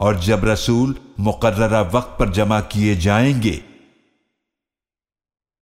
اور جب رسول مقررہ وقت پر جمع کیے جائیں گے